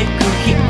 the cookie.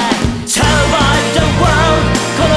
的谎，